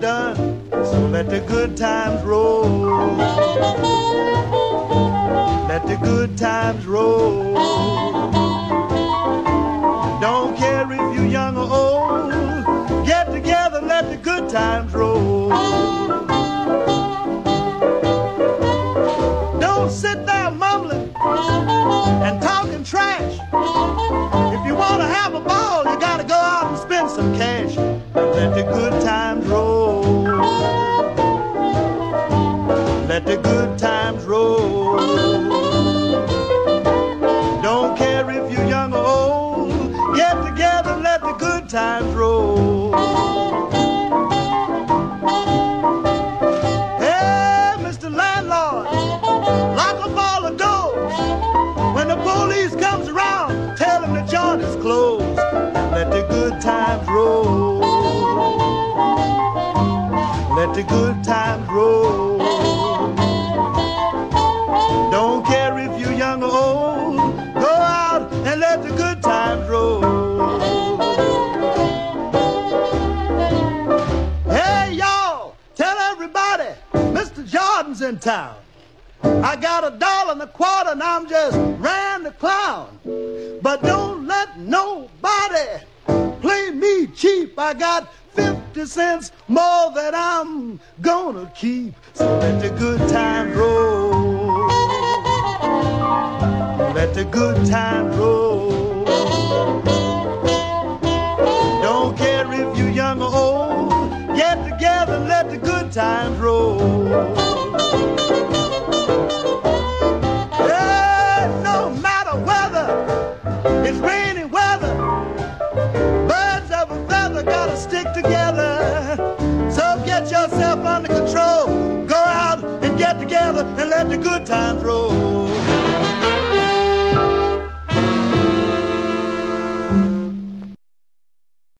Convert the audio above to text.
let the good times roll. Let the good times roll. Don't care if you're young or old. Get together, let the good times roll. Don't sit there mumbling and talking trash. Times roll. Don't care if you're young or old. Get together, let the good times roll. Hey, Mr. Landlord, lock up all the doors. When the police comes around, tell them the joint is closed. Let the good times roll. Let the good times roll. Jordan's in town. I got a dollar and a quarter and I'm just ran the clown. But don't let nobody play me cheap. I got 50 cents more that I'm gonna keep. So let the good times roll. Let the good times roll. Don't care if you're young or old. Get together and let the good times roll. Let the good times roll.